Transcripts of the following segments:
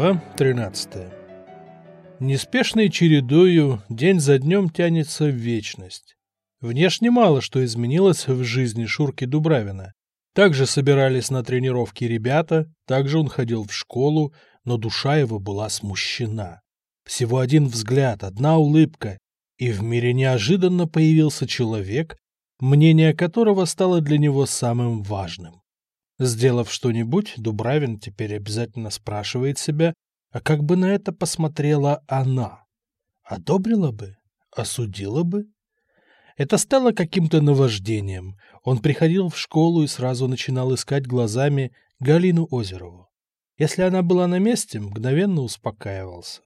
Глава 13 Неспешной чередою день за днем тянется в вечность. Внешне мало что изменилось в жизни Шурки Дубравина. Также собирались на тренировки ребята, также он ходил в школу, но душа его была смущена. Всего один взгляд, одна улыбка, и в мире неожиданно появился человек, мнение которого стало для него самым важным. Сделав что-нибудь, Дубравин теперь обязательно спрашивает себя, а как бы на это посмотрела она? Одобрила бы? Осудила бы? Это стало каким-то наваждением. Он приходил в школу и сразу начинал искать глазами Галину Озерову. Если она была на месте, мгновенно успокаивался.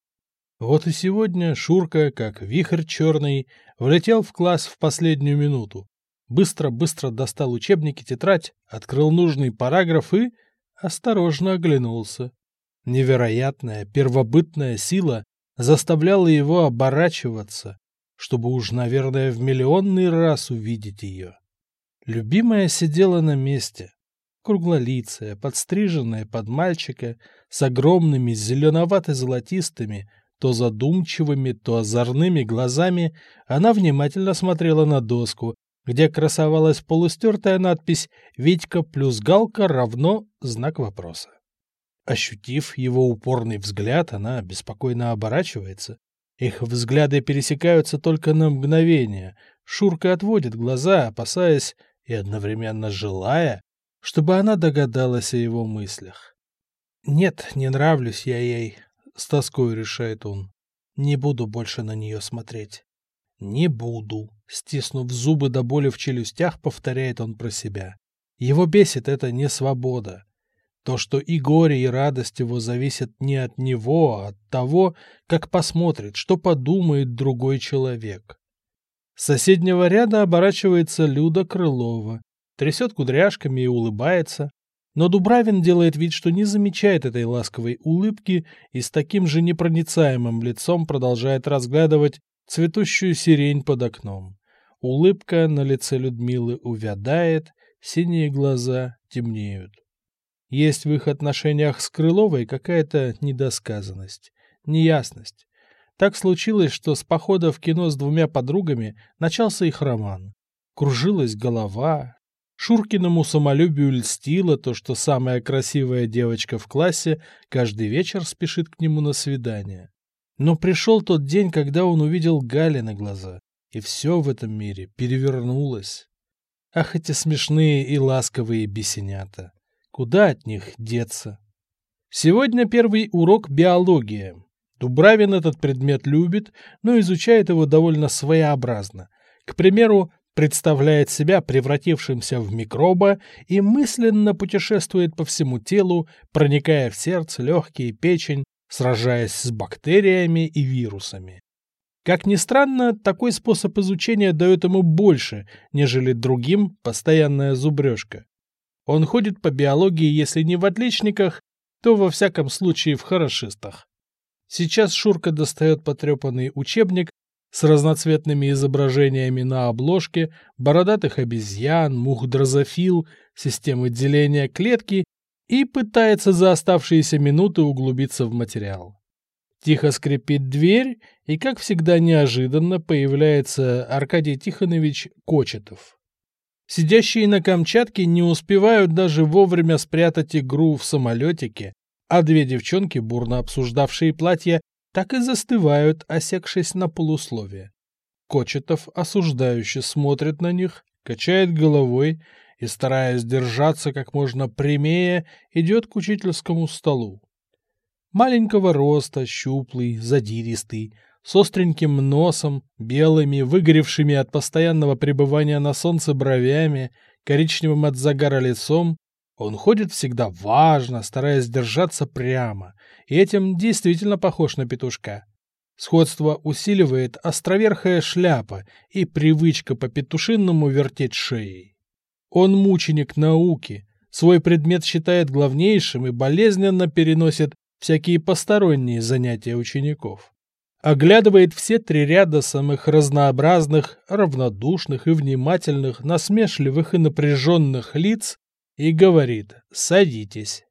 Вот и сегодня Шурка, как вихрь черный, влетел в класс в последнюю минуту. Быстро-быстро достал учебники, тетрадь, открыл нужный параграф и осторожно оглянулся. Невероятная первобытная сила заставляла его оборачиваться, чтобы уж, наверное, в миллионный раз увидеть ее. Любимая сидела на месте, круглолицая, подстриженная под мальчика, с огромными зеленовато-золотистыми, то задумчивыми, то озорными глазами, она внимательно смотрела на доску, где красовалась полустертая надпись «Витька плюс Галка равно знак вопроса». Ощутив его упорный взгляд, она беспокойно оборачивается. Их взгляды пересекаются только на мгновение. Шурка отводит глаза, опасаясь и одновременно желая, чтобы она догадалась о его мыслях. «Нет, не нравлюсь я ей», — с тоской решает он. «Не буду больше на нее смотреть». «Не буду», — стиснув зубы до боли в челюстях, повторяет он про себя. Его бесит это не свобода. То, что и горе, и радость его зависят не от него, а от того, как посмотрит, что подумает другой человек. С соседнего ряда оборачивается Люда Крылова, трясет кудряшками и улыбается. Но Дубравин делает вид, что не замечает этой ласковой улыбки и с таким же непроницаемым лицом продолжает разглядывать цветущую сирень под окном. Улыбка на лице Людмилы увядает, синие глаза темнеют. Есть в их отношениях с Крыловой какая-то недосказанность, неясность. Так случилось, что с похода в кино с двумя подругами начался их роман. Кружилась голова. Шуркиному самолюбию льстило то, что самая красивая девочка в классе каждый вечер спешит к нему на свидание. Но пришел тот день, когда он увидел Гали на глаза, и все в этом мире перевернулось. Ах, эти смешные и ласковые бесенята! Куда от них деться? Сегодня первый урок биология. Дубравин этот предмет любит, но изучает его довольно своеобразно. К примеру, представляет себя превратившимся в микроба и мысленно путешествует по всему телу, проникая в сердце, легкие, печень, сражаясь с бактериями и вирусами. Как ни странно, такой способ изучения дает ему больше, нежели другим постоянная зубрежка. Он ходит по биологии, если не в отличниках, то во всяком случае в хорошистах. Сейчас Шурка достает потрепанный учебник с разноцветными изображениями на обложке бородатых обезьян, мух дрозофил, системы деления клетки и пытается за оставшиеся минуты углубиться в материал. Тихо скрипит дверь, и, как всегда неожиданно, появляется Аркадий Тихонович Кочетов. Сидящие на Камчатке не успевают даже вовремя спрятать игру в самолетике, а две девчонки, бурно обсуждавшие платья, так и застывают, осекшись на полусловие. Кочетов осуждающе смотрит на них, качает головой и, стараясь держаться как можно прямее, идет к учительскому столу. Маленького роста, щуплый, задиристый, с остреньким носом, белыми, выгоревшими от постоянного пребывания на солнце бровями, коричневым от загара лицом, он ходит всегда важно, стараясь держаться прямо, и этим действительно похож на петушка. Сходство усиливает островерхая шляпа и привычка по петушинному вертеть шеей. Он мученик науки, свой предмет считает главнейшим и болезненно переносит всякие посторонние занятия учеников оглядывает все три ряда самых разнообразных, равнодушных и внимательных, насмешливых и напряженных лиц и говорит «садитесь».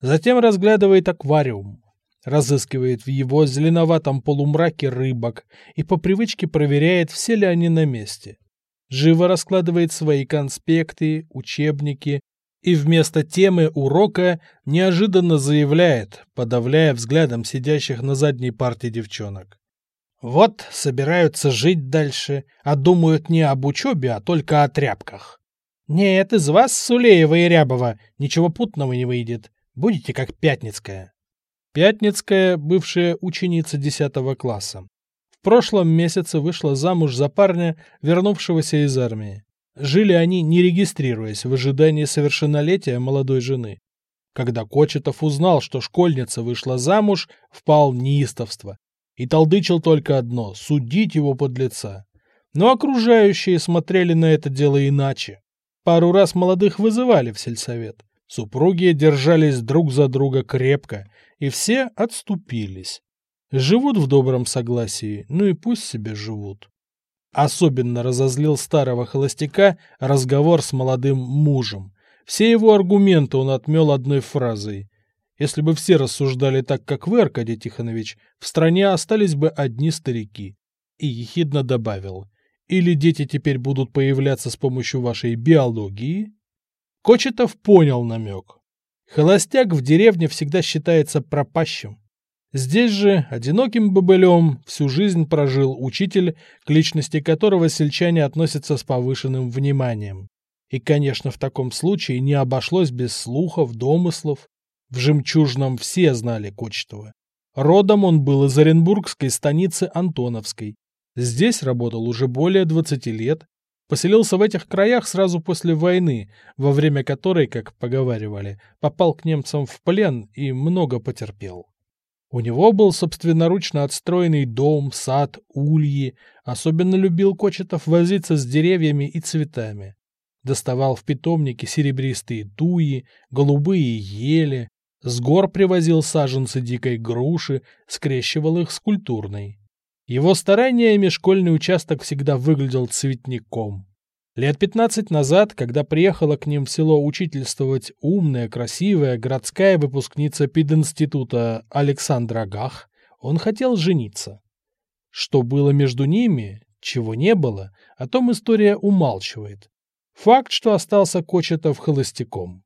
Затем разглядывает аквариум. разыскивает в его зеленоватом полумраке рыбок и по привычке проверяет, все ли они на месте. Живо раскладывает свои конспекты, учебники и вместо темы урока неожиданно заявляет, подавляя взглядом сидящих на задней парте девчонок. Вот собираются жить дальше, а думают не об учебе, а только о тряпках. Нет, из вас, Сулеева и Рябова, ничего путного не выйдет. Будете как Пятницкая. Пятницкая, бывшая ученица 10 класса. В прошлом месяце вышла замуж за парня, вернувшегося из армии. Жили они, не регистрируясь, в ожидании совершеннолетия молодой жены. Когда Кочетов узнал, что школьница вышла замуж, впал в неистовство. И толдычил только одно — судить его под лица. Но окружающие смотрели на это дело иначе. Пару раз молодых вызывали в сельсовет. Супруги держались друг за друга крепко, и все отступились. Живут в добром согласии, ну и пусть себе живут. Особенно разозлил старого холостяка разговор с молодым мужем. Все его аргументы он отмел одной фразой. Если бы все рассуждали так, как вы, Аркадий Тихонович, в стране остались бы одни старики. И ехидно добавил. Или дети теперь будут появляться с помощью вашей биологии? Кочетов понял намек. Холостяк в деревне всегда считается пропащим. Здесь же одиноким бобылем всю жизнь прожил учитель, к личности которого сельчане относятся с повышенным вниманием. И, конечно, в таком случае не обошлось без слухов, домыслов. В «Жемчужном» все знали Кочетова. Родом он был из Оренбургской станицы Антоновской. Здесь работал уже более 20 лет, Поселился в этих краях сразу после войны, во время которой, как поговаривали, попал к немцам в плен и много потерпел. У него был собственноручно отстроенный дом, сад, ульи. Особенно любил Кочетов возиться с деревьями и цветами. Доставал в питомнике серебристые туи, голубые ели. С гор привозил саженцы дикой груши, скрещивал их с культурной. Его стараниями школьный участок всегда выглядел цветником. Лет пятнадцать назад, когда приехала к ним в село учительствовать умная, красивая городская выпускница пединститута Александра Гах, он хотел жениться. Что было между ними, чего не было, о том история умалчивает. Факт, что остался Кочетов холостяком.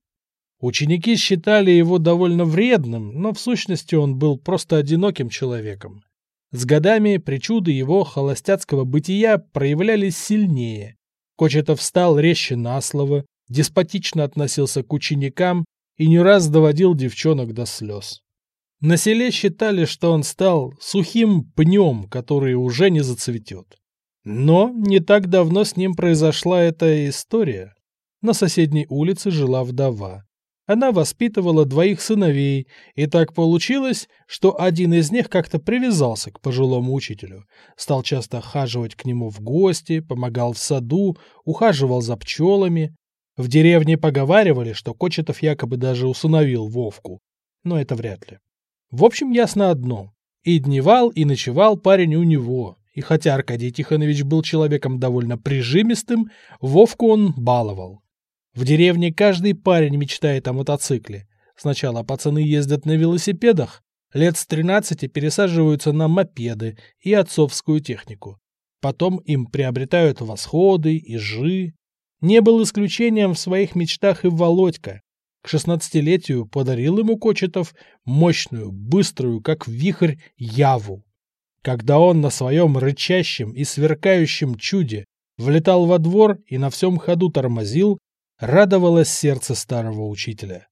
Ученики считали его довольно вредным, но в сущности он был просто одиноким человеком. С годами причуды его холостяцкого бытия проявлялись сильнее. Кочетов стал резче на слово, деспотично относился к ученикам и не раз доводил девчонок до слез. На селе считали, что он стал сухим пнем, который уже не зацветет. Но не так давно с ним произошла эта история. На соседней улице жила вдова. Она воспитывала двоих сыновей, и так получилось, что один из них как-то привязался к пожилому учителю, стал часто хаживать к нему в гости, помогал в саду, ухаживал за пчелами. В деревне поговаривали, что Кочетов якобы даже усыновил Вовку, но это вряд ли. В общем, ясно одно. И дневал, и ночевал парень у него, и хотя Аркадий Тихонович был человеком довольно прижимистым, Вовку он баловал. В деревне каждый парень мечтает о мотоцикле. Сначала пацаны ездят на велосипедах, лет с 13 пересаживаются на мопеды и отцовскую технику. Потом им приобретают восходы, ижи. Не был исключением в своих мечтах и Володька. К шестнадцатилетию подарил ему Кочетов мощную, быструю, как вихрь, яву. Когда он на своем рычащем и сверкающем чуде влетал во двор и на всем ходу тормозил, радовалось сердце старого учителя.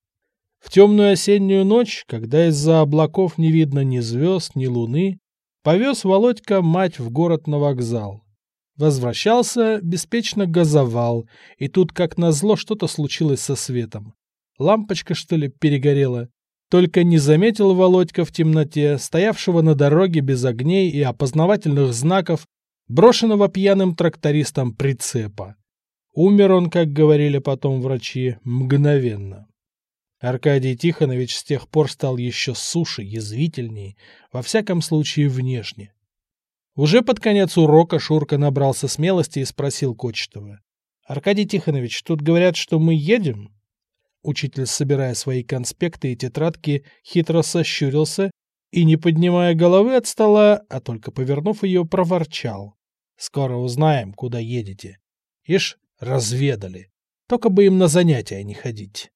В темную осеннюю ночь, когда из-за облаков не видно ни звезд, ни луны, повез Володька мать в город на вокзал. Возвращался, беспечно газовал, и тут, как назло, что-то случилось со светом. Лампочка, что ли, перегорела. Только не заметил Володька в темноте, стоявшего на дороге без огней и опознавательных знаков, брошенного пьяным трактористом прицепа. Умер он, как говорили потом врачи, мгновенно. Аркадий Тихонович с тех пор стал еще суше, язвительней, во всяком случае внешне. Уже под конец урока Шурка набрался смелости и спросил Кочетова. — Аркадий Тихонович, тут говорят, что мы едем? Учитель, собирая свои конспекты и тетрадки, хитро сощурился и, не поднимая головы от стола, а только повернув ее, проворчал. «Скоро узнаем, куда едете. Ишь, разведали. Только бы им на занятия не ходить».